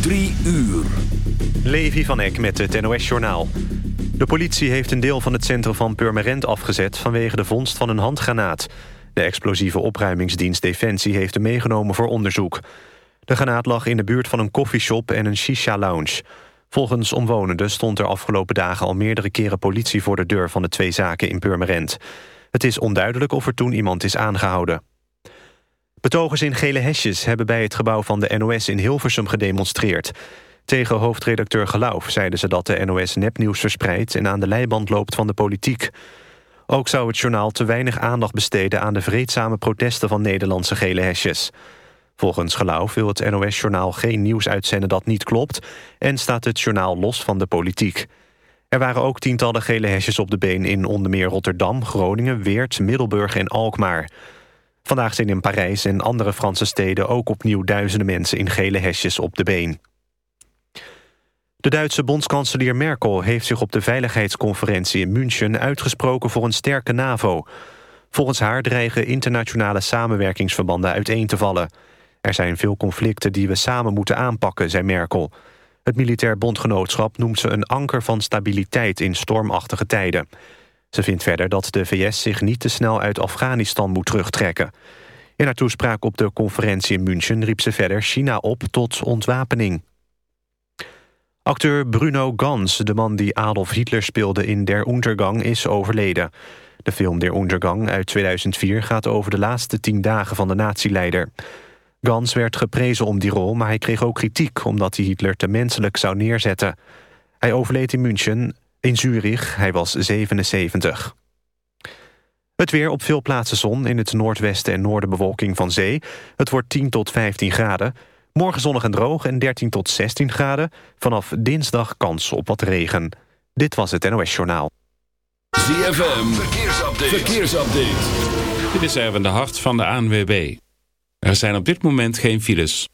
Drie uur. Levi van Eck met het NOS-journaal. De politie heeft een deel van het centrum van Purmerend afgezet... vanwege de vondst van een handgranaat. De explosieve opruimingsdienst Defensie heeft hem meegenomen voor onderzoek. De granaat lag in de buurt van een koffieshop en een shisha-lounge. Volgens omwonenden stond er afgelopen dagen al meerdere keren politie... voor de deur van de twee zaken in Purmerend. Het is onduidelijk of er toen iemand is aangehouden. Betogers in gele hesjes hebben bij het gebouw van de NOS in Hilversum gedemonstreerd. Tegen hoofdredacteur Geloof zeiden ze dat de NOS nepnieuws verspreidt... en aan de leiband loopt van de politiek. Ook zou het journaal te weinig aandacht besteden... aan de vreedzame protesten van Nederlandse gele hesjes. Volgens Geloof wil het NOS-journaal geen nieuws uitzenden dat niet klopt... en staat het journaal los van de politiek. Er waren ook tientallen gele hesjes op de been in onder meer Rotterdam, Groningen, Weert, Middelburg en Alkmaar. Vandaag zijn in Parijs en andere Franse steden ook opnieuw duizenden mensen in gele hesjes op de been. De Duitse bondskanselier Merkel heeft zich op de veiligheidsconferentie in München uitgesproken voor een sterke NAVO. Volgens haar dreigen internationale samenwerkingsverbanden uiteen te vallen. Er zijn veel conflicten die we samen moeten aanpakken, zei Merkel. Het militair bondgenootschap noemt ze een anker van stabiliteit in stormachtige tijden. Ze vindt verder dat de VS zich niet te snel uit Afghanistan moet terugtrekken. In haar toespraak op de conferentie in München riep ze verder China op tot ontwapening. Acteur Bruno Gans, de man die Adolf Hitler speelde in Der Untergang, is overleden. De film Der Untergang uit 2004 gaat over de laatste tien dagen van de natieleider. Gans werd geprezen om die rol, maar hij kreeg ook kritiek... omdat hij Hitler te menselijk zou neerzetten. Hij overleed in München, in Zurich. Hij was 77. Het weer op veel plaatsen zon, in het noordwesten en noorden bewolking van zee. Het wordt 10 tot 15 graden. Morgen zonnig en droog en 13 tot 16 graden. Vanaf dinsdag kans op wat regen. Dit was het NOS Journaal. ZFM, verkeersupdate. verkeersupdate. Dit is Erwin de Hart van de ANWB. Er zijn op dit moment geen files.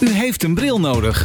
U heeft een bril nodig.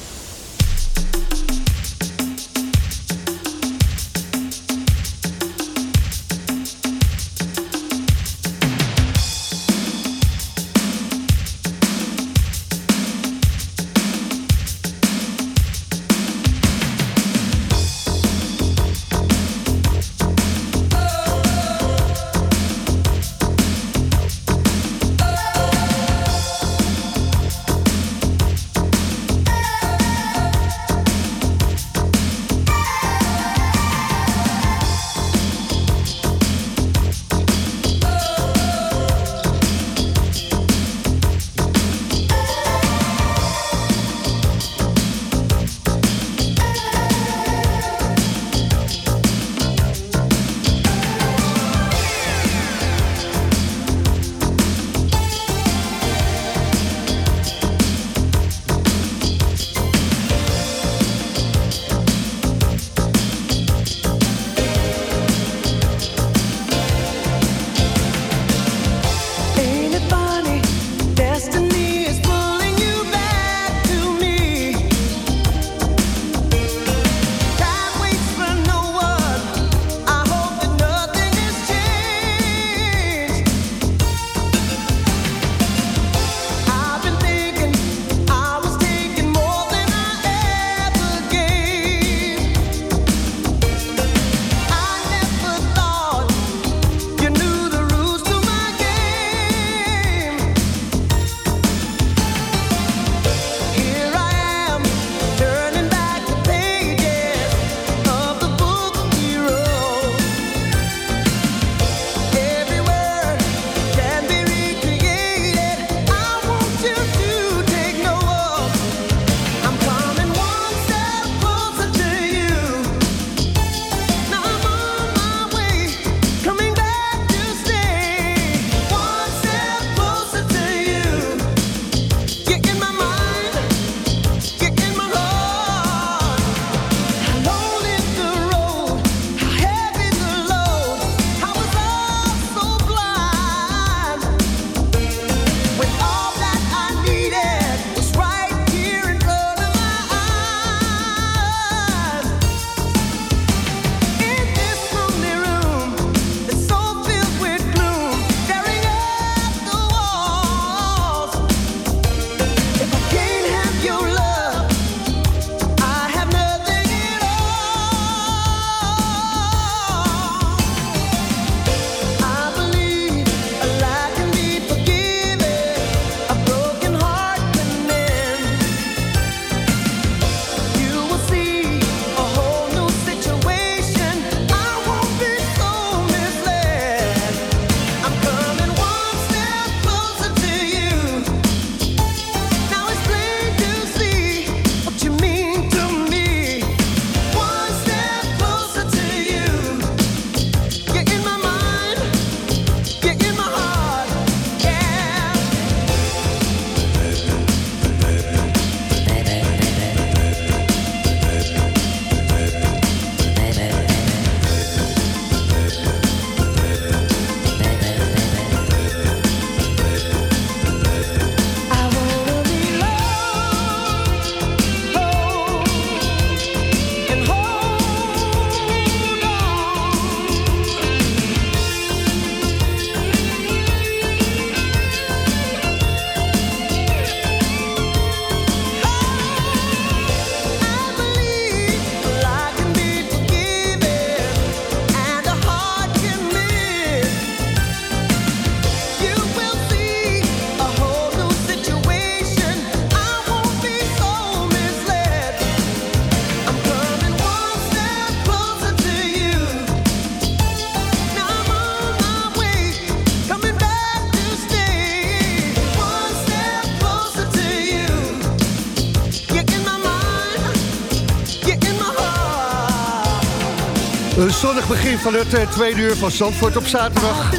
Een zonnig begin van het uh, tweede uur van Zandvoort op zaterdag.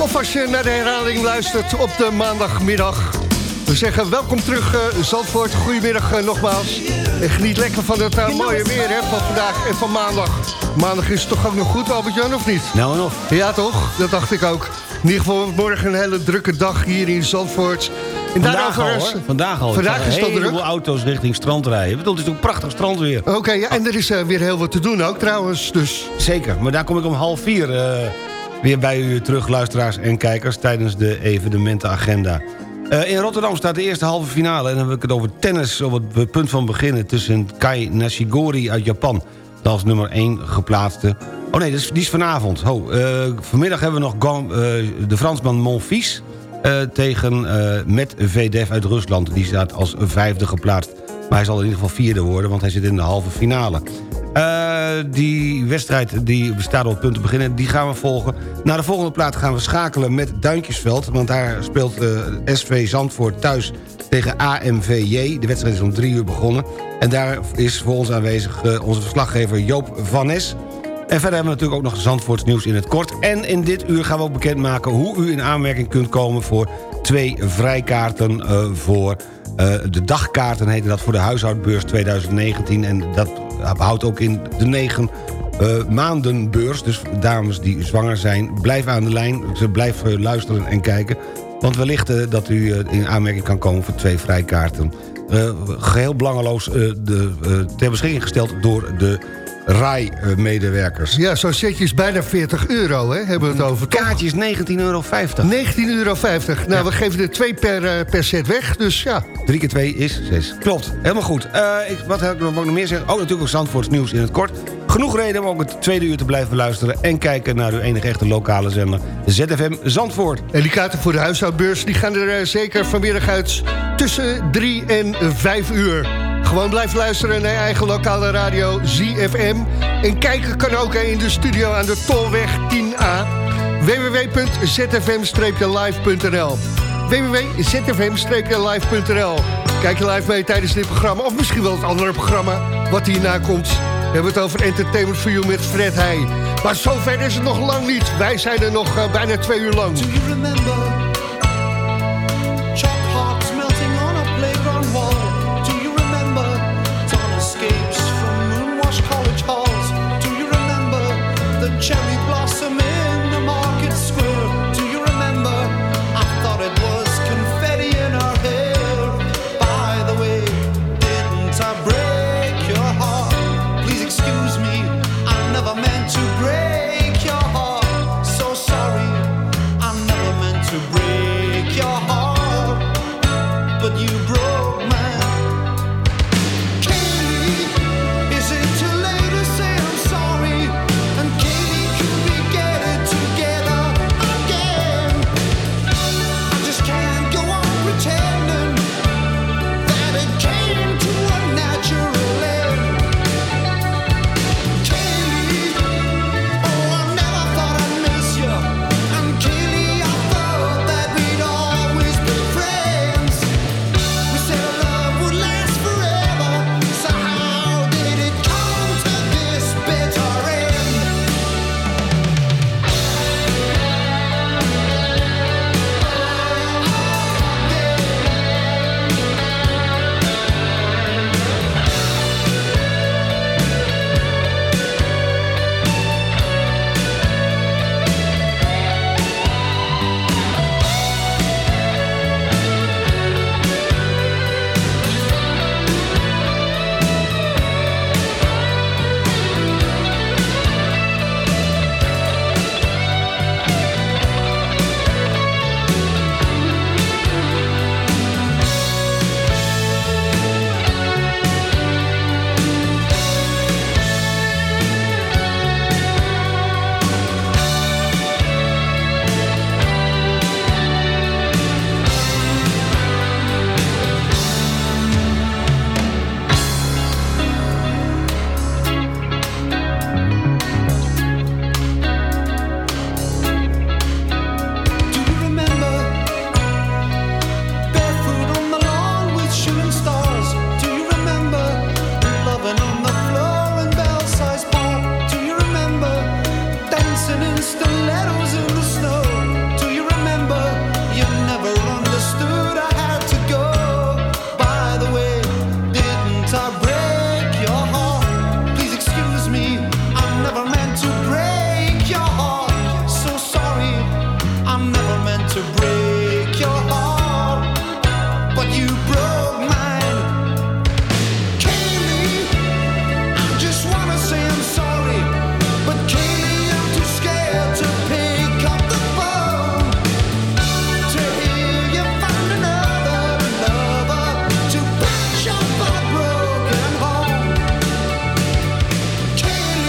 Of als je naar de herhaling luistert op de maandagmiddag. We zeggen welkom terug uh, Zandvoort. Goedemiddag uh, nogmaals. En geniet lekker van het mooie weer hè, van vandaag en van maandag. Maandag is het toch ook nog goed, Albert-Jan, of niet? Nou en of. Ja, toch? Dat dacht ik ook. In ieder geval morgen een hele drukke dag hier in Zandvoort. Vandaag, al, hoor. vandaag al. Vandaag is het druk. auto's richting strand rijden. Ik bedoel, het is ook prachtig strand weer. Oké, ja, en er is uh, weer heel wat te doen ook trouwens. Dus. Zeker, maar daar kom ik om half vier uh, weer bij u terug, luisteraars en kijkers... tijdens de evenementenagenda. Uh, in Rotterdam staat de eerste halve finale... en dan heb ik het over tennis op het punt van beginnen... tussen Kai Nashigori uit Japan... dat als nummer 1 geplaatste... Oh nee, die is vanavond. Oh, vanmiddag hebben we nog de Fransman Monfils... Uh, tegen uh, met VDF uit Rusland. Die staat als vijfde geplaatst. Maar hij zal in ieder geval vierde worden, want hij zit in de halve finale. Uh, die wedstrijd die bestaat op het punt te beginnen, die gaan we volgen. Na de volgende plaat gaan we schakelen met Duintjesveld... want daar speelt SV Zandvoort thuis tegen AMVJ. De wedstrijd is om drie uur begonnen. En daar is voor ons aanwezig onze verslaggever Joop Van Nes... En verder hebben we natuurlijk ook nog Zandvoorts nieuws in het kort. En in dit uur gaan we ook bekendmaken hoe u in aanmerking kunt komen... voor twee vrijkaarten uh, voor uh, de dagkaarten, heette dat, voor de huishoudbeurs 2019. En dat houdt ook in de negen uh, maandenbeurs. Dus dames die zwanger zijn, blijf aan de lijn. Blijf luisteren en kijken. Want wellicht dat u in aanmerking kan komen voor twee vrijkaarten. geheel belangeloos de, ter beschikking gesteld door de RAI-medewerkers. Ja, zo'n setje is bijna 40 euro, hè, hebben we het over. Kaartje is 19,50 euro. 19,50 euro. Nou, we geven er twee per, uh, per set weg, dus ja. 3 keer 2 is 6. Klopt, helemaal goed. Uh, ik, wat heb ik nog meer zeggen? Oh, natuurlijk ook Zandvoorts nieuws in het kort. Genoeg reden om ook het tweede uur te blijven luisteren... en kijken naar uw enige echte lokale zender, ZFM Zandvoort. En die kaarten voor de huishoudbeurs die gaan er uh, zeker vanmiddag uit tussen 3 en 5 uur. Gewoon blijf luisteren naar je eigen lokale radio ZFM. En kijken kan ook in de studio aan de Tolweg 10A. www.zfm-live.nl www.zfm-live.nl Kijk je live mee tijdens dit programma. Of misschien wel het andere programma wat hierna komt. We hebben het over Entertainment for You met Fred Heij. Maar zover is het nog lang niet. Wij zijn er nog uh, bijna twee uur lang. Do you remember? Cherry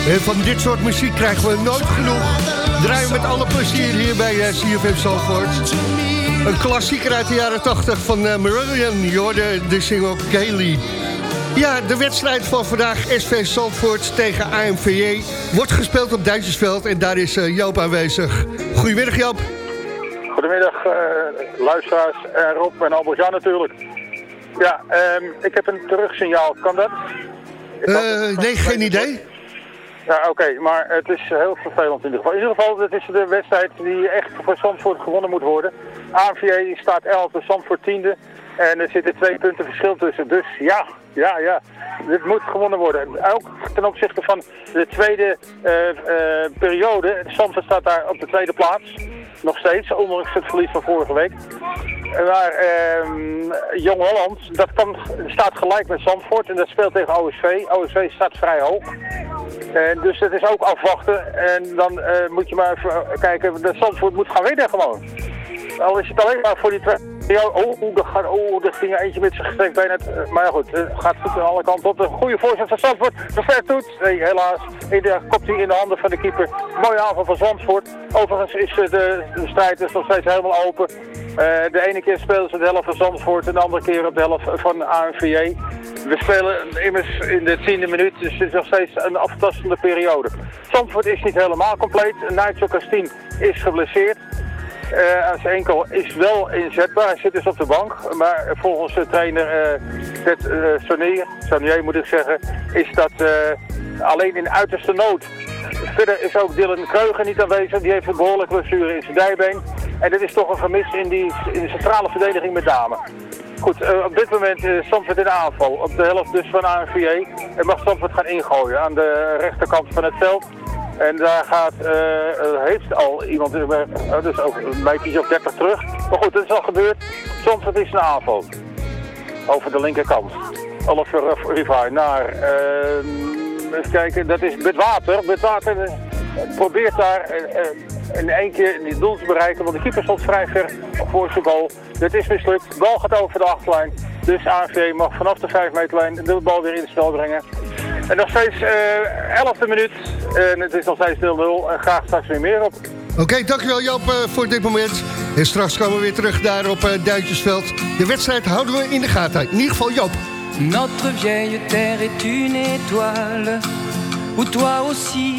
En van dit soort muziek krijgen we nooit genoeg. Draaien met alle plezier hier bij uh, CFM Zandvoort. Een klassieker uit de jaren 80 van uh, Marillion. Je hoorde de single Kaylee. Ja, de wedstrijd van vandaag SV Zandvoort tegen AMVJ wordt gespeeld op Duitsersveld en daar is uh, Joop aanwezig. Goedemiddag Joop. Goedemiddag uh, luisteraars, uh, Rob en Albert-Jan natuurlijk. Ja, um, ik heb een terugsignaal, kan dat? nee, geen idee. Ja, oké, maar het is heel vervelend in ieder geval. In ieder geval, het is de wedstrijd die echt voor Zandvoort gewonnen moet worden. AMVJ staat 11, Zandvoort 10e. En er zitten twee punten verschil tussen. Dus ja, ja, ja. Dit moet gewonnen worden. Ook ten opzichte van de tweede uh, uh, periode. Zandvoort staat daar op de tweede plaats. Nog steeds, ondanks het verlies van vorige week. Maar uh, Jong Holland, dat kan, staat gelijk met Zandvoort. En dat speelt tegen OSV. OSV staat vrij hoog. En dus dat is ook afwachten. En dan moet je maar even kijken. Dat Zandvoort moet gaan winnen gewoon. Al is het alleen maar voor die twee... Ja, oh, oh, dat, oh, ging eentje met zijn gestrekt been. Het, maar ja, goed, het gaat goed aan alle kanten op. De goede voorzet van Zandvoort. De ver helaas. De kopt in de handen van de keeper. Mooie aanval van Zandvoort. Overigens is de, de strijd dus nog steeds helemaal open. De ene keer spelen ze de helft van Zandvoort en de andere keer op de helft van ANVJ. We spelen immers in de tiende minuut, dus het is nog steeds een aftastende periode. Zandvoort is niet helemaal compleet. Nigel Castien is geblesseerd. Uh, aan zijn enkel is wel inzetbaar. Hij zit dus op de bank. Maar volgens de trainer uh, Ted uh, Sonier, Sonier moet ik zeggen, is dat alleen in uiterste nood. Verder is ook Dylan Kreuger niet aanwezig. Die heeft een behoorlijke blessure in zijn dijbeen. En dit is toch een gemis in, die, in de centrale verdediging met name. Goed, op dit moment is Stamford in aanval. Op de helft dus van ANVA. En mag Stamford gaan ingooien aan de rechterkant van het veld. En daar gaat, uh, heeft al iemand, uh, dus ook een beetje op 30 terug. Maar goed, dat is al gebeurd. Soms het is een aanval. Over de linkerkant. Oliver Rivai naar, even kijken, dat is Bedwater. Bedwater probeert daar in één keer die doel te bereiken, want de keeper stond vrij ver voor zijn goal. Dit is mislukt. De bal gaat over de achterlijn. Dus ANV mag vanaf de 5 meterlijn de bal weer in het spel brengen. En nog steeds uh, 11e minuut. En het is nog steeds 0-0. En graag straks weer meer op. Oké, okay, dankjewel Joop uh, voor dit moment. En straks komen we weer terug daar op uh, Duintjesveld. De wedstrijd houden we in de gaten. In ieder geval Joop. Notre vieille terre est une étoile Où toi aussi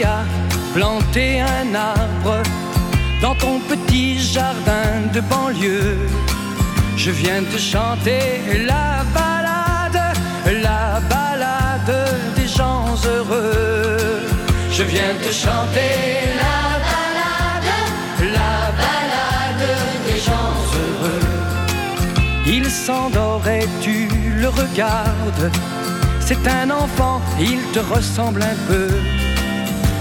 qui as planté un arbre dans ton petit jardin de banlieue. Je viens te chanter la balade, la balade des gens heureux. Je viens te chanter la balade, la balade des gens heureux. Il s'endort et tu le regardes. C'est un enfant, il te ressemble un peu.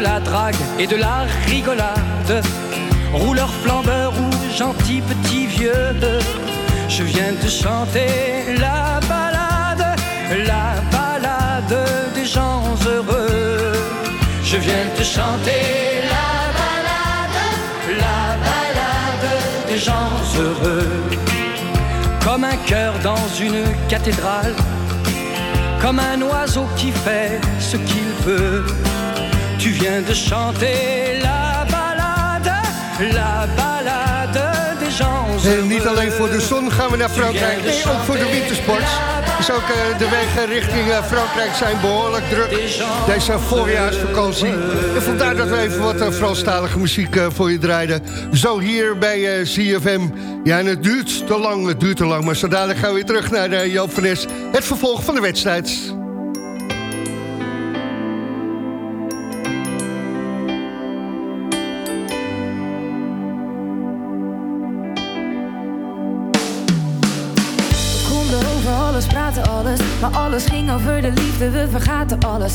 la drague et de la rigolade. Rouleur, flambeur ou gentil petit vieux, je viens de chanter la balade, la balade des gens heureux. Je viens de chanter la balade, la balade des gens heureux. Comme un cœur dans une cathédrale, comme un oiseau qui fait ce qu'il veut. Tu viens de chanter la balade, la balade des gens En niet alleen voor de zon gaan we naar Frankrijk, nee, ook voor de wintersport. Dus ook uh, de wegen richting uh, Frankrijk zijn behoorlijk druk. Deze voorjaarsvakantie. En vandaar dat we even wat uh, Franstalige muziek voor je draaiden. Zo hier bij CFM. Ja, en het duurt te lang, het duurt te lang. Maar zo dadelijk gaan we weer terug naar Joop van Es. Het vervolg van de wedstrijd. Maar alles ging over de liefde, we vergaten alles.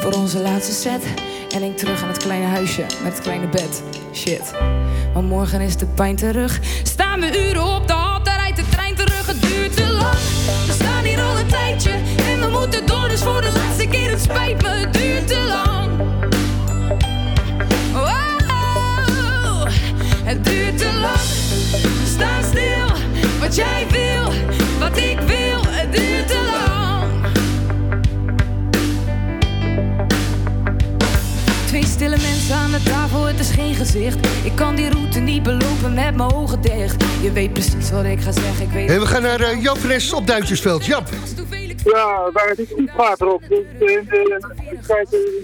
voor onze laatste set. En denk terug aan het kleine huisje met het kleine bed. Shit. Maar morgen is de pijn terug. Staan we uren op de hal, daar rijdt de trein terug. Het duurt te lang. We staan hier al een tijdje. En we moeten door, dus voor de laatste keer. Het spijt me, het duurt te lang. Oh, het duurt te lang. Staan stil. Wat jij wil, wat ik wil. Stille mensen aan de tafel, het is geen gezicht. Ik kan die route niet belopen met mijn ogen dicht. Je weet precies wat ik ga zeggen. Ik weet hey, we gaan naar uh, Jap Fres op Duintjesveld. Jap. Ja, waar het niet water op. Dus, uh, in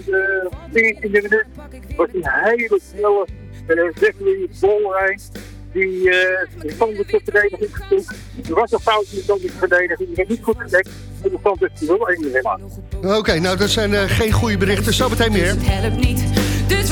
de 14e minuut was een hele snelle uh, Zachary Bolrein die uh, de tot verdediging gezocht. Er was een fout in de verdediging, die werd niet goed gedekt. En de stand is 0-1 helemaal. Oké, okay, nou dat zijn uh, geen goede berichten. Zo meteen meer. Het helpt niet.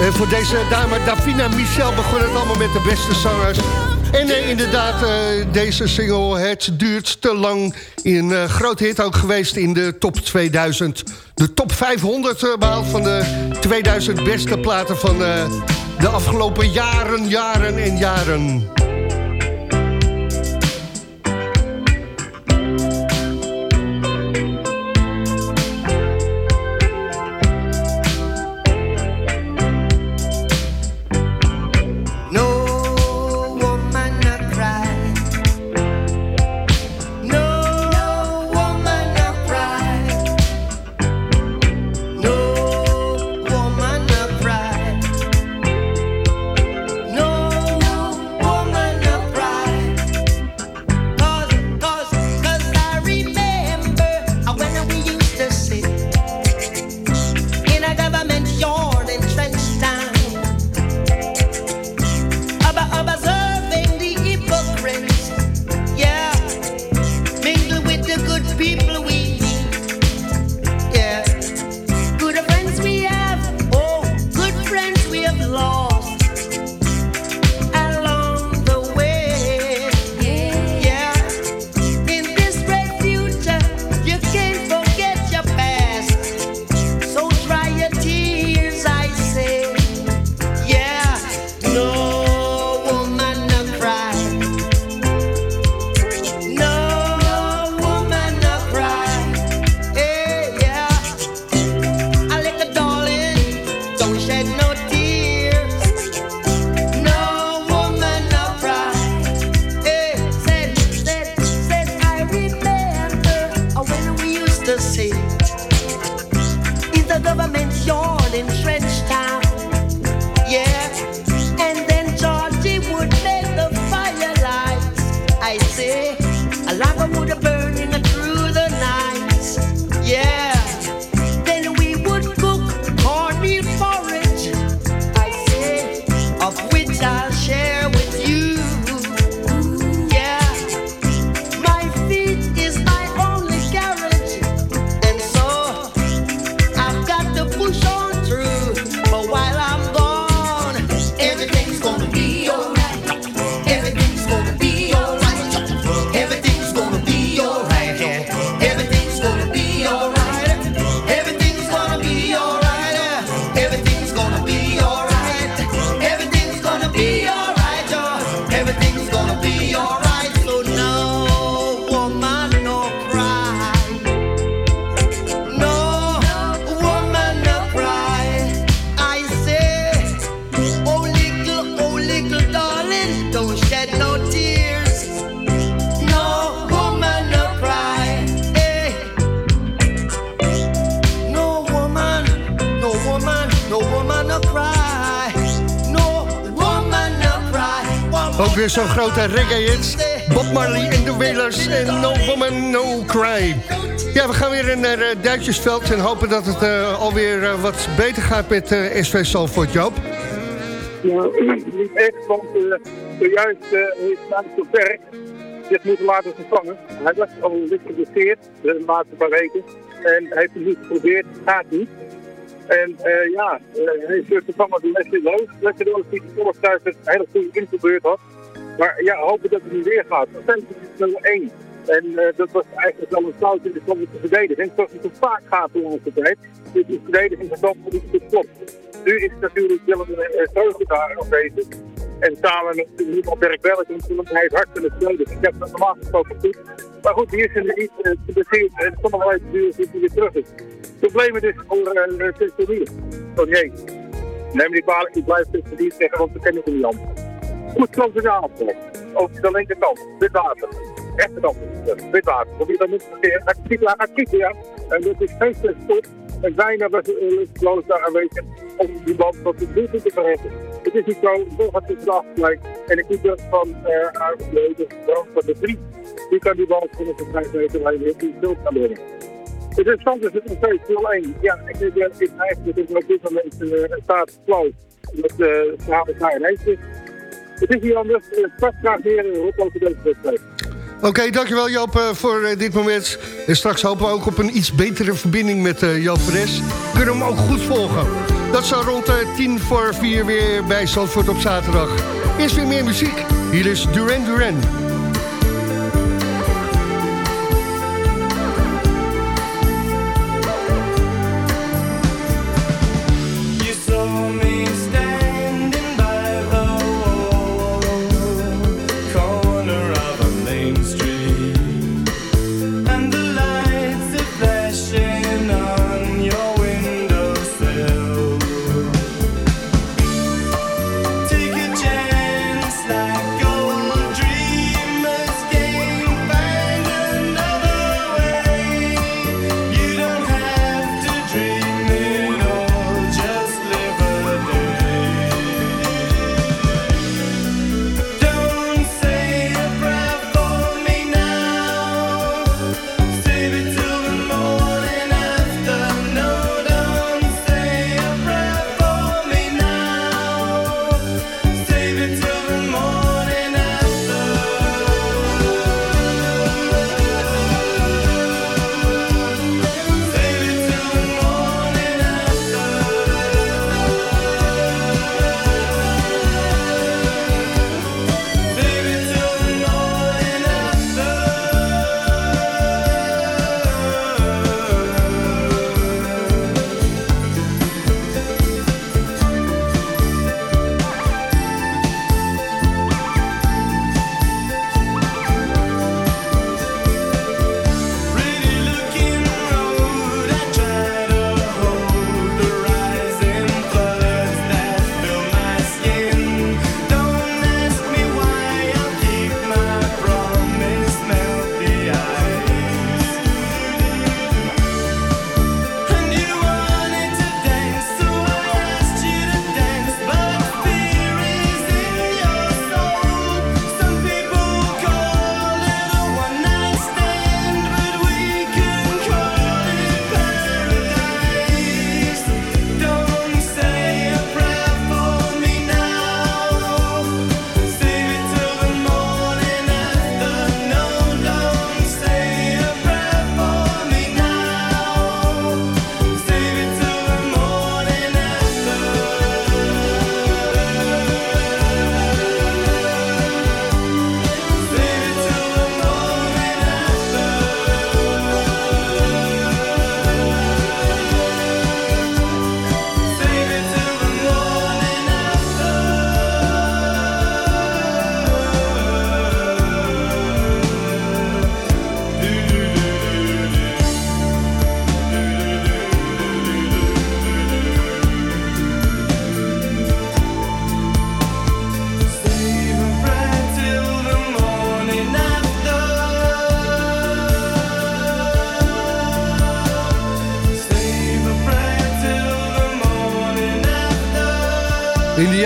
En voor deze dame Davina Michel begon het allemaal met de beste zangers. En eh, inderdaad, uh, deze single Het duurt te lang. Een uh, groot hit ook geweest in de top 2000. De top 500 uh, behaald van de 2000 beste platen van de afgelopen jaren, jaren en jaren. Weer zo'n grote reggae-hit. Bob Marley en de Wailers en No Woman, No Cry. Ja, we gaan weer naar uh, Duitsersveld en hopen dat het uh, alweer uh, wat beter gaat met uh, SV Salford, Joop. Ja, niet echt, want zojuist heeft Maarten Berg zich moeten laten vervangen. Hij was al beetje geblesseerd de laatste paar weken en heeft het niet geprobeerd, gaat niet. En uh, ja, uh, hij is vervangen door Leslie Loos. Leslie Loos die de thuis een hele goede invalbeurt had. Maar ja, hopen dat het niet weer gaat. Dat is nummer 1. En uh, dat was eigenlijk wel een fout in de te verdediging. Zoals het vaak gaat de laatste tijd. Dus de verdediging van Zandvoort niet goed klopt. Nu is het natuurlijk wel een vreugde daar aanwezig. En samen met Niemand Berg Belk, want hij heeft hard kunnen spelen. Ik heb dat normaal gesproken goed. Maar goed, hier zijn er niet uh, en het kon nog wel even duren voordat hij weer terug is. Problemen dus voor uh, Tesselier. Oh nee, neem die kwalijk, ik blijf Tesselier zeggen, want we kennen hem niet anders. Goed in de aanval. Over de linkerkant, wit water. Rechterkant, wit water. Probeer dan niet te verkeerd. Kieken, ja. En dat is geen stop. En bijna was Loos daar aanwezig om die bal tot de doel te verheffen. Het is niet zo, toch gaat het afgelijk. En de keeper van uh, de van de drie, die kan die bal van de 5 meter lijn in stil gaan brengen. Het is stand is het nog steeds 0-1. Ja, ik denk dat het eigenlijk op dit moment staat flow. Dat de verhaal een is. Het is hier anders. Straks graag weer op over deze wedstrijd. Oké, dankjewel Joop uh, voor dit moment. En straks hopen we ook op een iets betere verbinding met Joop Fres. Kunnen we hem ook goed volgen. Dat zou rond tien voor vier weer bij Zandvoort op zaterdag. Eerst weer meer muziek. Hier is Duran Duran.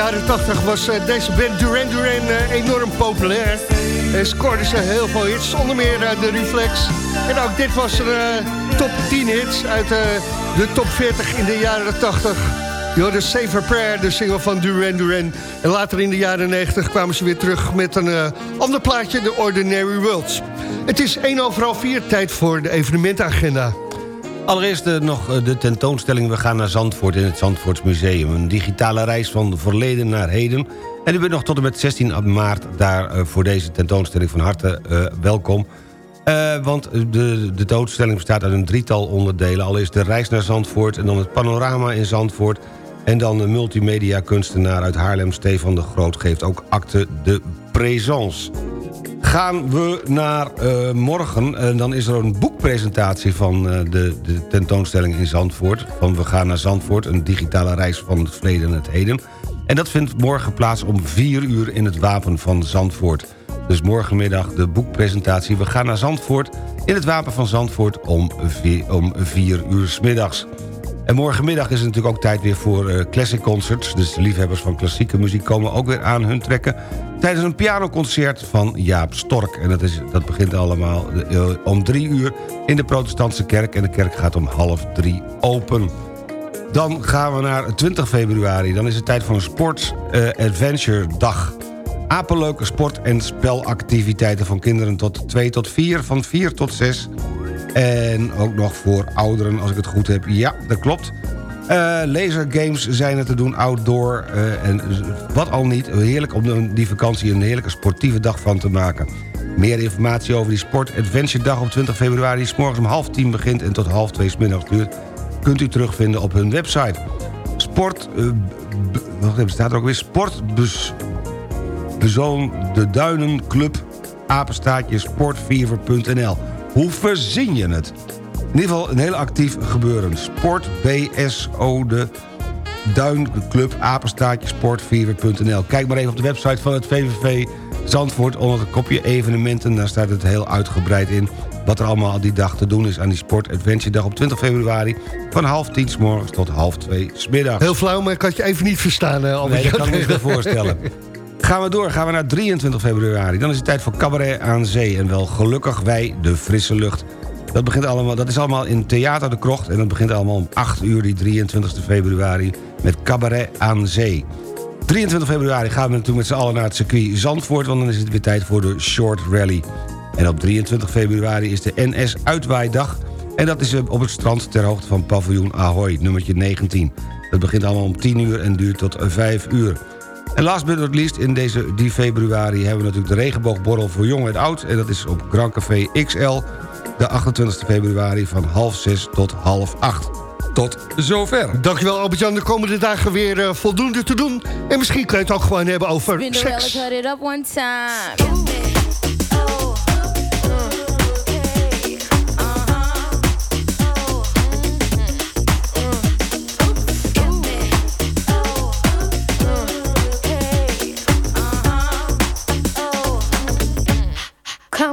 Jaren 80 was uh, deze band Duran Duran uh, enorm populair. En scoorden ze heel veel hits, onder meer uh, de Reflex. En ook dit was een top 10 hits uit de top 40 in de jaren 80. Je de Saver Prayer, de single van Duran Duran. En later in de jaren 90 kwamen ze weer terug met een ander plaatje, The Ordinary Worlds. Het is 1 overal 4 tijd voor de evenementagenda. Allereerst uh, nog uh, de tentoonstelling We gaan naar Zandvoort in het Zandvoorts Museum. Een digitale reis van verleden naar heden. En u bent nog tot en met 16 maart daar uh, voor deze tentoonstelling van harte welkom. want de, de tentoonstelling bestaat uit een drietal onderdelen. Al is de reis naar Zandvoort en dan het panorama in Zandvoort... en dan de multimedia kunstenaar uit Haarlem, Stefan de Groot... geeft ook acte de présence gaan we naar uh, morgen. En dan is er een boekpresentatie van uh, de, de, tentoonstelling in Zandvoort. Van We gaan naar Zandvoort, een digitale reis van het verleden en het heden. En dat vindt morgen plaats om 4 uur in het Wapen van Zandvoort. Dus morgenmiddag de boekpresentatie We gaan naar Zandvoort... in het Wapen van Zandvoort om 4, om uur s middags. En morgenmiddag is het natuurlijk ook tijd weer voor uh, classic concerts. Dus de liefhebbers van klassieke muziek komen ook weer aan hun trekken... tijdens een pianoconcert van Jaap Stork. En dat, is, dat begint allemaal uh, om drie uur in de protestantse kerk... en de kerk gaat om half drie open. Dan gaan we naar 20 februari. Dan is het tijd voor een Sports uh, Adventure Dag. Apenleuke sport- en spelactiviteiten van kinderen tot 2 tot 4... van 4 tot 6 en ook nog voor ouderen, als ik het goed heb. Ja, dat klopt. Uh, lasergames zijn er te doen, outdoor uh, en wat al niet. Heerlijk om die vakantie een heerlijke sportieve dag van te maken. Meer informatie over die Sport Adventure Dag op 20 februari... die s morgens om half tien begint en tot half twee middags duurt... kunt u terugvinden op hun website. Sport... Uh, wacht even, staat er ook weer. Sportbus... Bezoon de Duinen Club apenstaatje sportfever.nl hoe verzin je het? In ieder geval een heel actief gebeuren. Sport BSO de Duinclub Apenstaatje Sportfever.nl. Kijk maar even op de website van het VVV Zandvoort onder het kopje evenementen. Daar staat het heel uitgebreid in wat er allemaal die dag te doen is aan die Sport Adventure Dag op 20 februari... van half tien s morgens tot half twee s middags. Heel flauw, maar ik had je even niet verstaan. Hè, nee, dat kan ik me voorstellen. Gaan we door, gaan we naar 23 februari. Dan is het tijd voor cabaret aan zee. En wel gelukkig wij de frisse lucht. Dat, begint allemaal, dat is allemaal in Theater de Krocht. En dat begint allemaal om 8 uur die 23 februari met cabaret aan zee. 23 februari gaan we natuurlijk met z'n allen naar het circuit Zandvoort... want dan is het weer tijd voor de Short Rally. En op 23 februari is de NS Uitwaaidag... en dat is op het strand ter hoogte van paviljoen Ahoy, nummertje 19. Dat begint allemaal om 10 uur en duurt tot 5 uur. En last but not least, in deze die februari hebben we natuurlijk de regenboogborrel voor jong en oud. En dat is op Grand Café XL, de 28 februari van half zes tot half acht. Tot zover. Dankjewel Albert-Jan, de komende dagen weer uh, voldoende te doen. En misschien kun je het ook gewoon hebben over seks.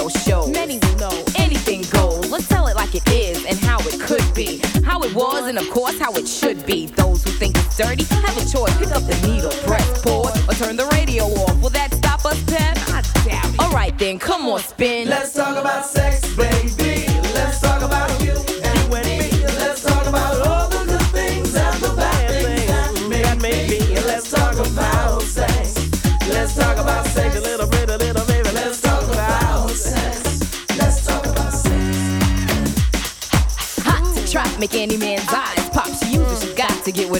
radio shows. Many will know anything goes. Let's tell it like it is and how it could be. How it was and of course how it should be. Those who think it's dirty have a choice. Pick up the needle, press pause, or turn the radio off. Will that stop us, Pep? I doubt it. Alright then, come on, spin. Let's talk about sex,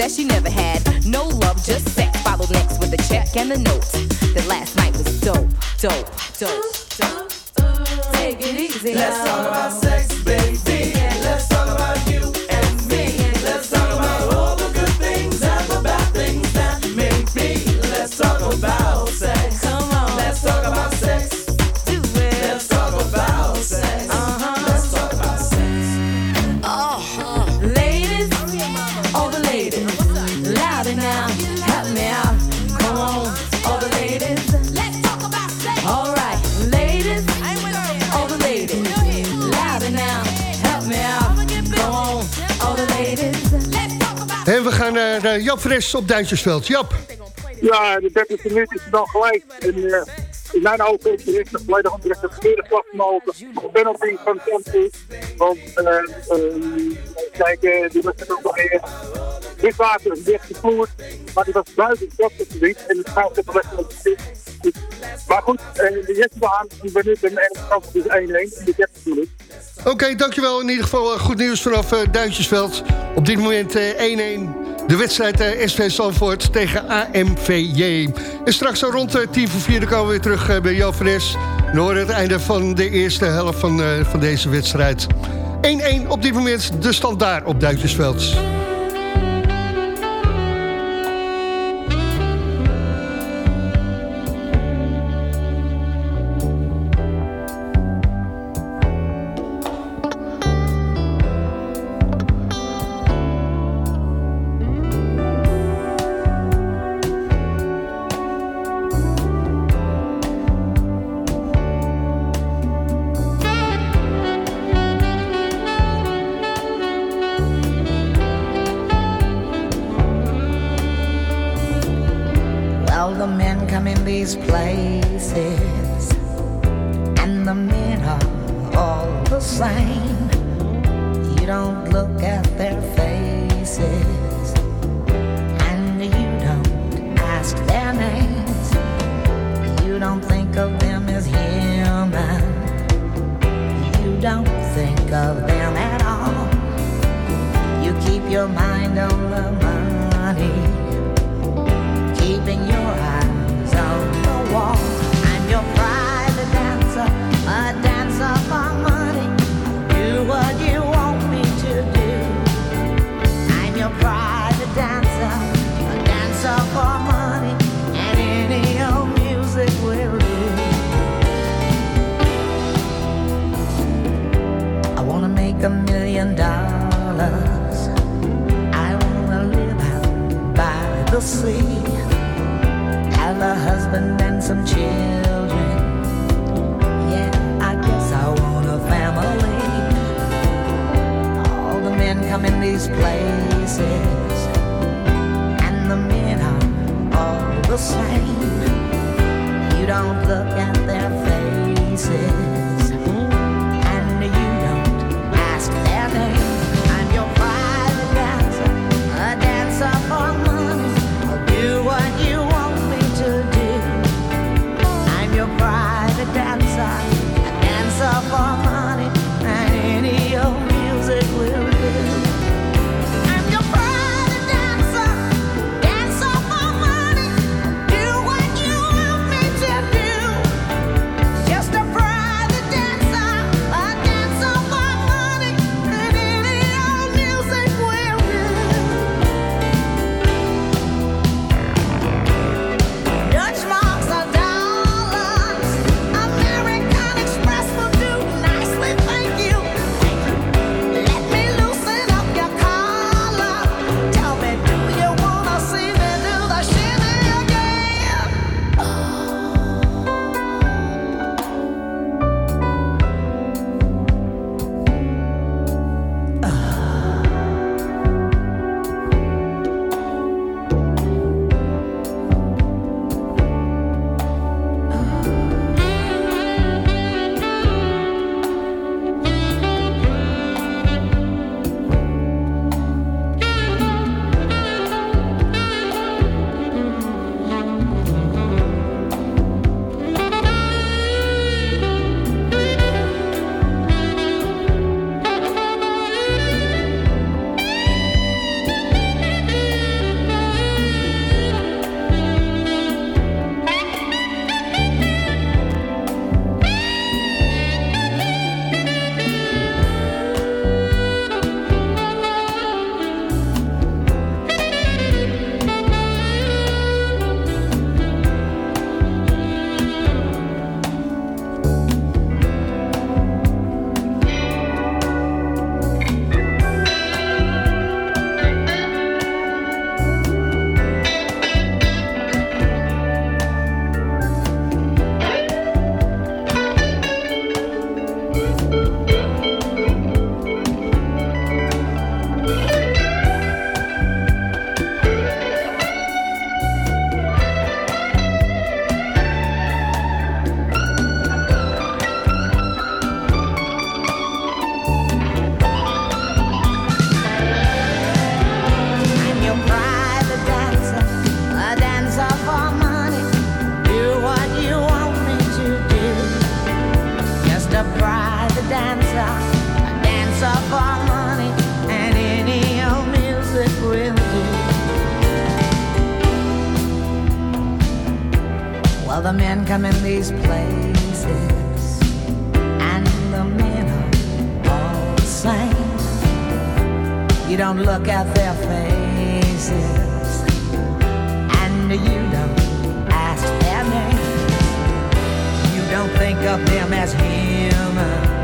that she never had. No love, just sex. Followed next with a check and a note. That last night was dope, dope, dope, dope. En we gaan naar uh, Jap Fres op Duintjesveld. Jap. Ja, de 30 minuut is er dan gelijk. En uh, in mijn ogen is er echt volledig onterecht de verkeerde slag genomen. Een penalty van Chelsea. Want, uh, uh, kijk, uh, die was het ook nog even. Dit water is dicht gevloerd, maar die was buiten het stadsgebied. En het gaat het weg op het dus, Maar goed, uh, de Jetsbaan, die ben nu en de is 1-1. En die 30 minuut. Oké, dankjewel. In ieder geval goed nieuws vanaf uh, Duintjesveld. Op dit moment 1-1. De wedstrijd SV Zandvoort tegen AMVJ. En straks rond 10 voor 4 komen we weer terug bij Jan Fres. Het einde van de eerste helft van, van deze wedstrijd. 1-1 op dit moment de stand daar op Duintjesveld. 'Em in these places, and the men are all the same. You don't look at their faces, and you don't ask their name. You don't think of them as human.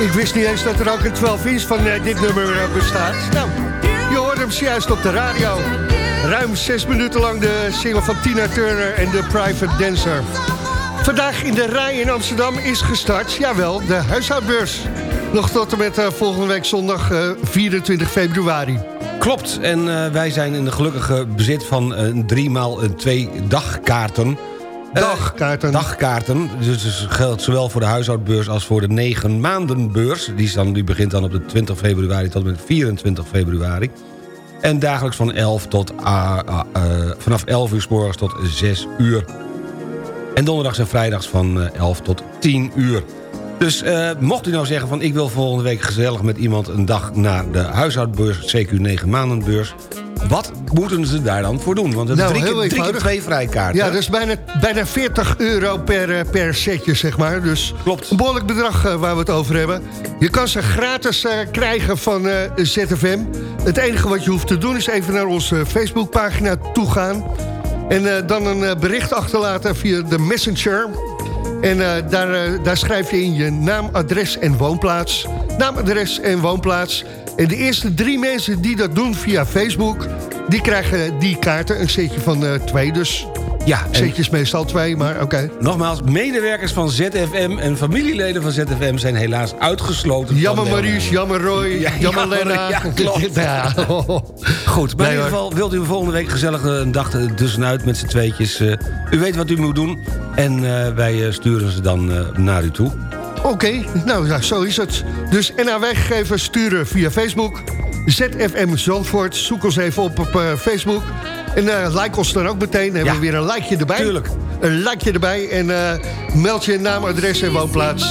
Ik wist niet eens dat er ook een 12 inch van eh, dit nummer eh, bestaat. Nou, je hoort hem juist op de radio. Ruim zes minuten lang de single van Tina Turner en de Private Dancer. Vandaag in de rij in Amsterdam is gestart, jawel, de huishoudbeurs. Nog tot en met eh, volgende week zondag eh, 24 februari. Klopt, en wij zijn in de gelukkige bezit van een drie maal een twee dagkaarten. Dagkaarten. dagkaarten, dus geldt zowel voor de huishoudbeurs als voor de negen maandenbeurs. Die, is dan, die begint dan op de 20 februari tot en met 24 februari. En dagelijks van 11 tot, eh, vanaf 11 uur s morgens tot 6 uur. En donderdags en vrijdags van eh, 11 tot 10 uur. Dus eh, mocht u nou zeggen van ik wil volgende week gezellig met iemand een dag naar de huishoudbeurs, CQ 9 maandenbeurs. Wat moeten ze daar dan voor doen? Want het Nou, drie, keer, drie keer twee vrijkaarten. Ja, dat is bijna, bijna 40 euro per, eh, per setje, zeg maar. Dus Klopt. een behoorlijk bedrag eh, waar we het over hebben. Je kan ze gratis krijgen van ZFM. Het enige wat je hoeft te doen is even naar onze Facebookpagina toe gaan. En dan een bericht achterlaten via de Messenger. En eh, daar, eh, daar schrijf je in je naam, adres en woonplaats. Naam, adres en woonplaats. En de eerste drie mensen die dat doen via Facebook... die krijgen die kaarten, een setje van eh, twee dus. Ja, en Setjes meestal twee, maar oké. nogmaals, medewerkers van ZFM en familieleden van ZFM zijn helaas uitgesloten. Jammer deelname. jammer Roy, Ja, jammer jammer, Lena. ja, klopt. Ja. Goed, maar Nee, in ieder geval wilt u volgende week gezellig eh, een dag tussenuit met z'n tweetjes. eh, u weet wat u moet doen en eh, wij eh, sturen ze dan eh, naar u toe. Oké, nou ja, zo is het. Dus NA Weggegevers sturen via Facebook. ZFM Zandvoort, zoek ons even op op eh, Facebook. En eh, like ons dan ook meteen. Dan hebben we weer een likeje erbij. Tuurlijk. Een likeje erbij en eh, meld je naam, adres en woonplaats.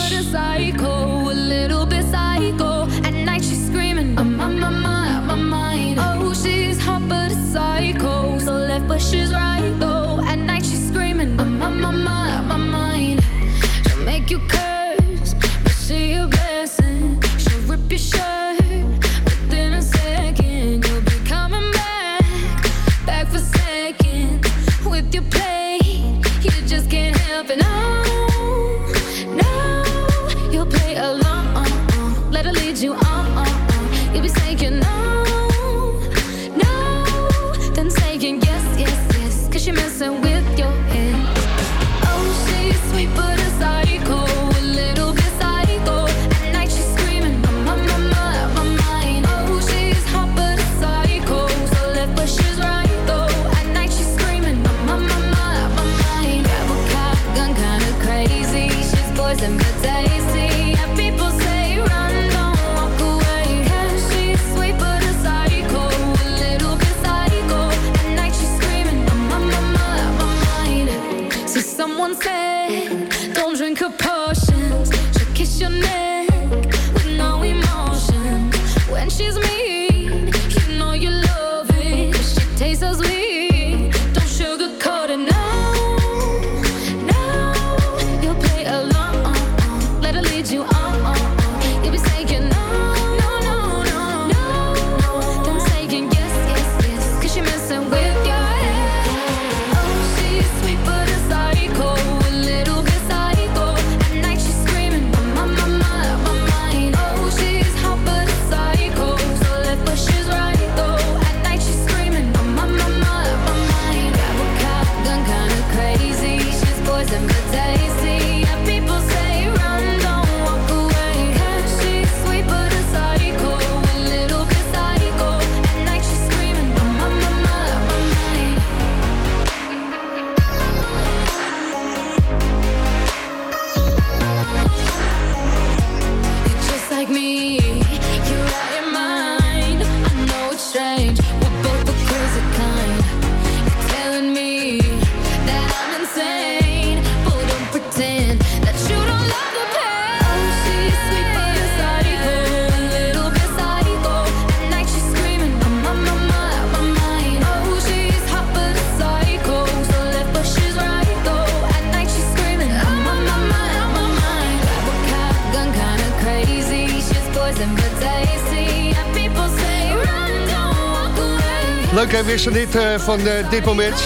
Leuk hè, dit eh, van eh, dit moment.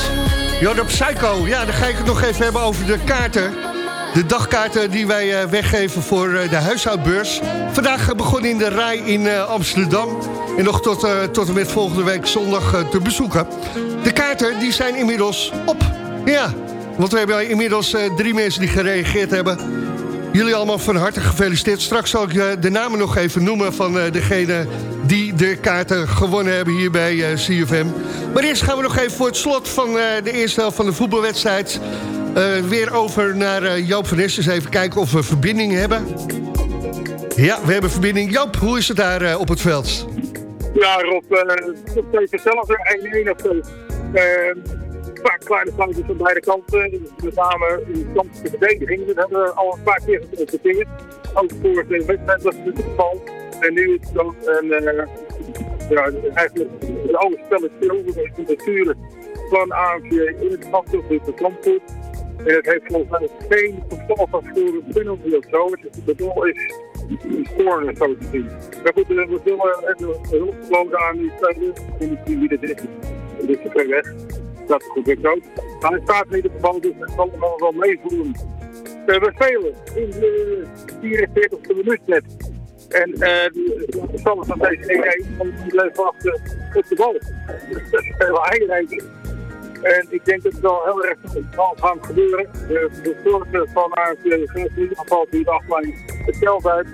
Jordan Psycho, ja, dan ga ik het nog even hebben over de kaarten. De dagkaarten die wij eh, weggeven voor de huishoudbeurs. Vandaag begonnen in de rij in Amsterdam. En nog tot, tot en met volgende week zondag te bezoeken. De kaarten die zijn inmiddels op. Ja, want we hebben inmiddels drie mensen die gereageerd hebben. Jullie allemaal van harte gefeliciteerd. Straks zal ik de namen nog even noemen van degene de kaarten gewonnen hebben hier bij eh, CFM. Maar eerst gaan we nog even voor het slot van eh, de eerste helft van de voetbalwedstrijd... eh, weer over naar Joop van Nes. Even kijken of we verbinding hebben. Ja, we hebben verbinding. Joop, hoe is het daar op het veld? Ja, Rob, nog steeds hetzelfde. 1-1 of. Uh, een paar kleine foutjes van beide kanten. Met name in de kant de verdediging. Dat hebben we al een paar keer geconstateerd. Ook voor de wedstrijd was het geval. En nu is het dan een, uh, ja, eigenlijk een is stil. Dat is natuurlijk van AMV in het dus de Zandvoort. En het heeft volgens mij geen gevolg van voor een penalty of zo. Het is- De doel is corner, zo te zien. Maar goed, we zullen even hulp geboden aan die tweede. Ik weet niet wie dat is. Dat is te ver weg. Dat is goed weer ook. Maar hij staat in ieder geval, dus het zal allemaal wel meevoeren. Eh, we spelen in de 44e minuut net. En de stand van deze 1-1, want die bleef wachten op de bal. Dat is heel eigenlijk. En ik denk dat het wel heel erg zal gaan gebeuren. De, de soorten van AFC in ieder geval die de achtlijn het uit.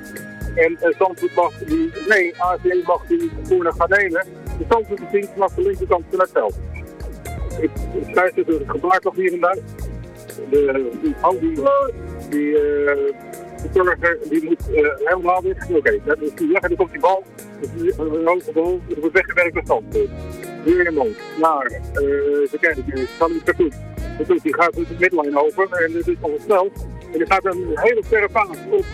En uh, Zandvoort mag die, nee, AFC mag die corner gaan nemen. De Zandvoort bezien vanaf de linkerkant van het veld. Ik ik schrijf het door gebaar toch hier en daar. De, die, oh, die, eh, de burger die moet eh, helemaal weg. Oké, dat is die weg en dan komt die bal. Dus een hoge bal, er wordt weggewerkt naar Zandvoort. Weer een man. Naar, eh ze kijken, ik kan niet goed. Dus die gaat de midlijn over en dit is al snel. En die gaat een hele verre paas op.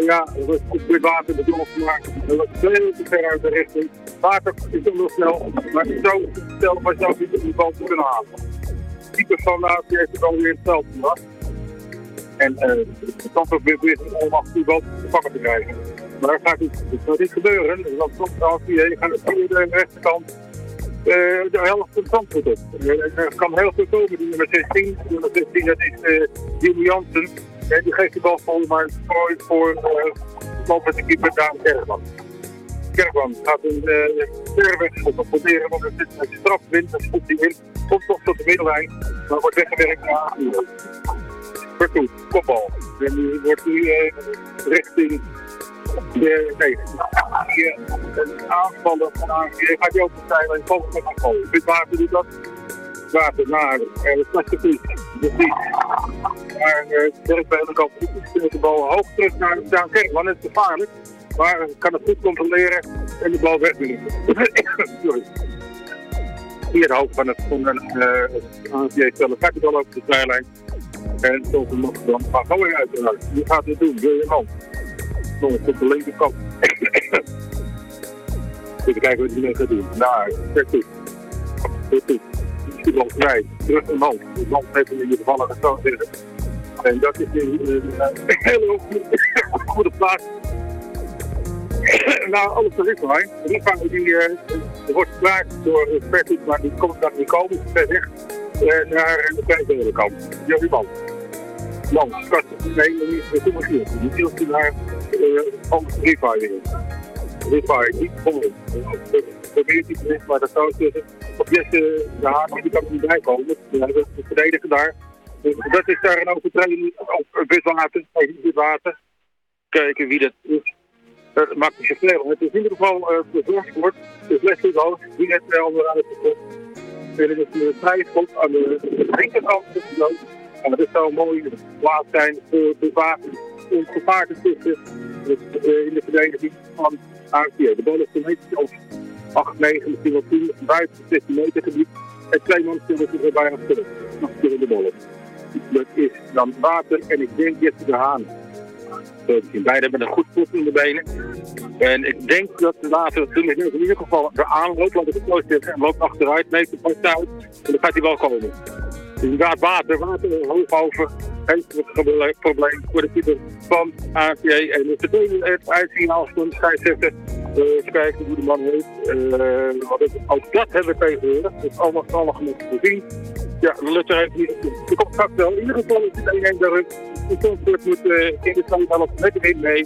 Ja, dat op dit water bedoeld, maar dat was veel te ver uit de richting. Water is ook nog snel, maar zo snel was ook niet die bal te kunnen halen. Type van de AFC heeft het alweer het veld gemaakt. En eh dan probeert het allemaal die bal te pakken te krijgen. Maar dat gaat niet, dat gaat niet gebeuren, want soms de AFC gaat het via de rechterkant eh, de helft van Zandvoort op. Eh, Er kan heel veel komen, die nummer 16. Die nummer 16 dat is eh Jimmy Jansen. Eh, die geeft de bal vol, maar mooi voor uh, met de keeper Daan Kerkman. Kerkman gaat een uh, ver weg schoppen, proberen, want er zit een strafwind, dan schopt hij in. Komt toch tot de middellijn, maar wordt weggewerkt naar Aanvoer. Vertoet, kopbal. En die wordt nu eh, richting de, nee, een aanvaller van ANG gaat hij ook de zijlijn volgens met een. Dit water doet dat. Water naar en het slechte voet. Dus niet. Maar Dirk de kant speelt de bal hoog terug naar Daan Kerkman. Het is gevaarlijk. Maar kan het goed controleren en de bal wegdoen. Sorry. Hier de hoofd van het van uh, ANG stellen. Gaat de bal over de zijlijn. En tot de dan gaan gooien uiteraard. Wie gaat dit doen? Wil je man? nog op de linkerkant. Even kijken wat hij nu gaat doen. Daar, kijk toe. Kijk toe. Die bal vrij. Terug in hand. De bal heeft hem in ieder geval aan zitten. En dat is een, een, een hele goede, plaats. nou, alles de richtlijn. De richtlijn die uh, wordt gemaakt door Pertus, maar die komt dan niet komen. Ver weg. Uh, naar de tweede kant. Jorie. Man, kast, nee, niet de Michiel. Michiel is naar van Rifai weer. Rifai, niet gewonnen. Probeert iets te maar dat zou tussen. Op Jesse de Haan, die kan er niet bij komen. Dat is de verdediger daar. Dus dat is daar een overtreding op witwater, witwater. Kijken wie dat is. Dat maakt niet zoveel. Het is in ieder geval uh, bezorgd wordt. Dus Leslie Loos, die net wel weer uitgekomen. En het is een vrije schot aan de linkerkant. En dat zou een mooie plaats zijn voor de water om gevaar te tussen in de verdediging van AFC. De bal is een meter of 8, 9, misschien wel 10, buiten het 16 meter gebied. En twee man zullen zich erbij aan spullen. Nog spullen de ballen. Dat is dan water en ik denk Jesse de Haan. Beide hebben een goed voet in de benen. En ik denk dat de water toen in ieder geval de aanloopt, laat ik het zo zeggen, en loopt achteruit, neemt de pas uit. En dan gaat hij wel komen. Dus inderdaad water, water hoog over. Heeft het probleem voor de keeper van ANVA. En we vertellen het eindsignaal van de scheidsrechter. Uh, even kijken hoe de man heet. Uh, het, ook dat hebben we tegenwoordig. Dat is allemaal, allemaal genoeg te zien. Ja, de Lutter heeft niet. De komt straks wel. In ieder geval is het 1-1 de rust. De moet uh, in de stand wel lekker in mee.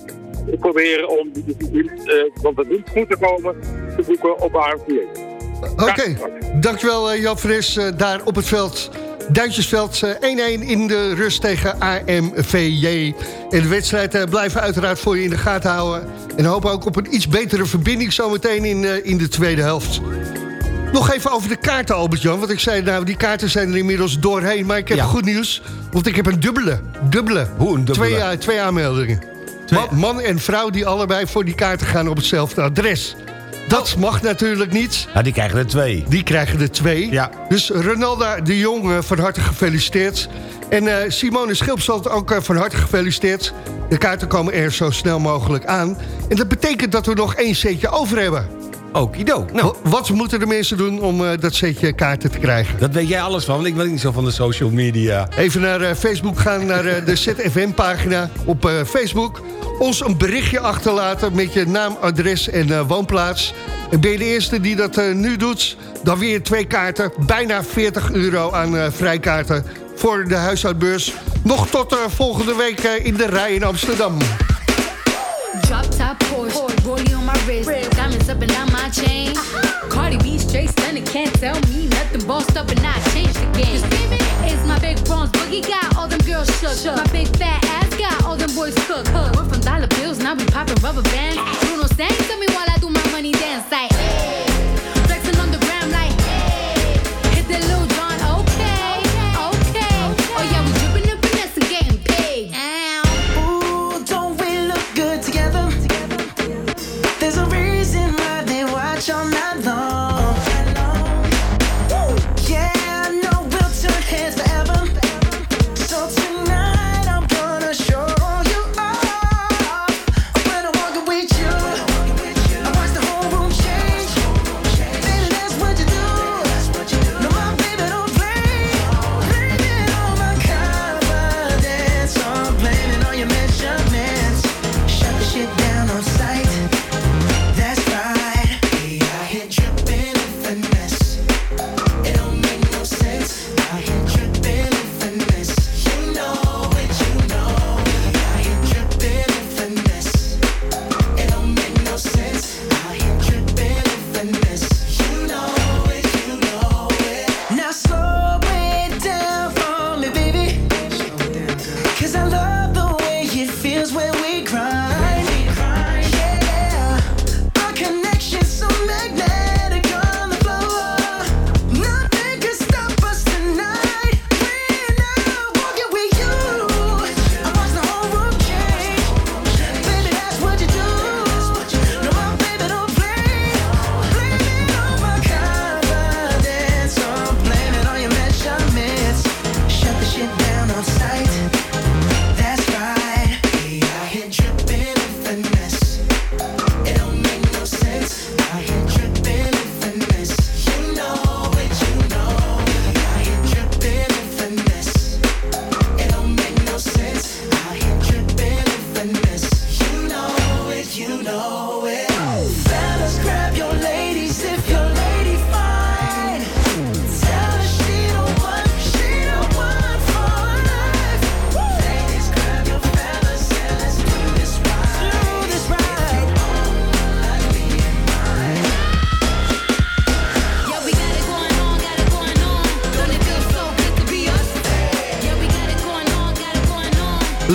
Proberen om die, die winst, uh, want het niet goed te komen, te boeken op ANVA. Oké, okay. dankjewel uh, Jan Fris uh, daar op het veld. Duintjesveld 1-1 in de rust tegen AMVJ. En de wedstrijd blijven uiteraard voor je in de gaten houden. En hopen ook op een iets betere verbinding zometeen in, in de tweede helft. Nog even over de kaarten, Albert-Jan. Want ik zei, nou, die kaarten zijn er inmiddels doorheen. Maar ik heb ja. goed nieuws, want ik heb een dubbele. Dubbele. Hoe een dubbele? Twee, twee aanmeldingen. Man, man en vrouw die allebei voor die kaarten gaan op hetzelfde adres. Dat mag natuurlijk niet. Ja, die krijgen er twee. Die krijgen er twee. Ja. Dus Ronalda de Jong uh, van harte gefeliciteerd. En uh, Simone Schilpsland ook uh, van harte gefeliciteerd. De kaarten komen er zo snel mogelijk aan. En dat betekent dat we nog één setje over hebben. Okido. Nou. Wat moeten de mensen doen om uh, dat setje kaarten te krijgen? Dat weet jij alles van, want ik weet niet zo van de social media. Even naar uh, Facebook gaan, naar uh, de ZFM-pagina op Facebook. Ons een berichtje achterlaten met je naam, adres en woonplaats. En ben je de eerste die dat nu doet, dan weer twee kaarten. Bijna 40 euro aan vrijkaarten voor de huishoudbeurs. Nog tot volgende week in de rij in Amsterdam. Drop top Porsche, rollie on my wrist, diamonds up and down my chain. Uh-huh. Cardi B straight stunning, can't tell me nothing. Bossed up and I changed the game. It's my big bronze boogie got all them girls shook. My big fat ass got all them boys cooked. We're from dollar bills, now we popping rubber bands. Bruno sang to me while I do my money dance like. Hey.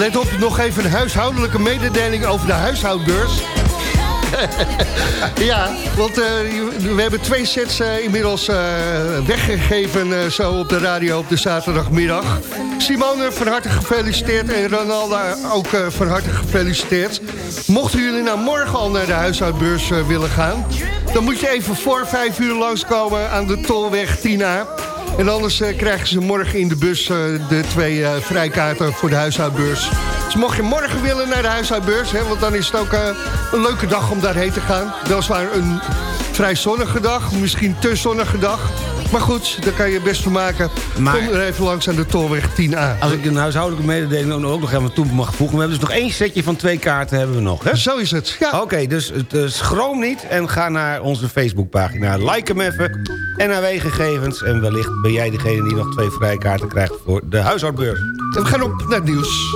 Let op, nog even een huishoudelijke mededeling over de huishoudbeurs. ja, want eh, we hebben twee sets eh, inmiddels eh, weggegeven zo op de radio op de zaterdagmiddag. Simone, van harte gefeliciteerd en Ronalda ook van harte gefeliciteerd. Mochten jullie nou morgen al naar de huishoudbeurs willen gaan... dan moet je even voor vijf uur langskomen aan de Tolweg 10A. En anders eh, krijgen ze morgen in de bus eh, de twee eh, vrijkaarten voor de huishoudbeurs. Dus mocht je morgen willen naar de huishoudbeurs... Hè, want dan is het ook een leuke dag om daarheen te gaan. Weliswaar een vrij zonnige dag, misschien te zonnige dag. Maar goed, daar kan je best van maken. Maar- Kom er even langs aan de Tolweg 10A. Als ik een huishoudelijke mededeling ook nog- even toe mag voegen... we hebben dus nog één setje van twee kaarten hebben we nog, hè? Zo is het, ja. Oké, dus eh, schroom niet en ga naar onze Facebookpagina. Like hem even en NAW-gegevens. En wellicht ben jij degene die nog twee vrijkaarten krijgt voor de huishoudbeurs. En we gaan op naar het nieuws.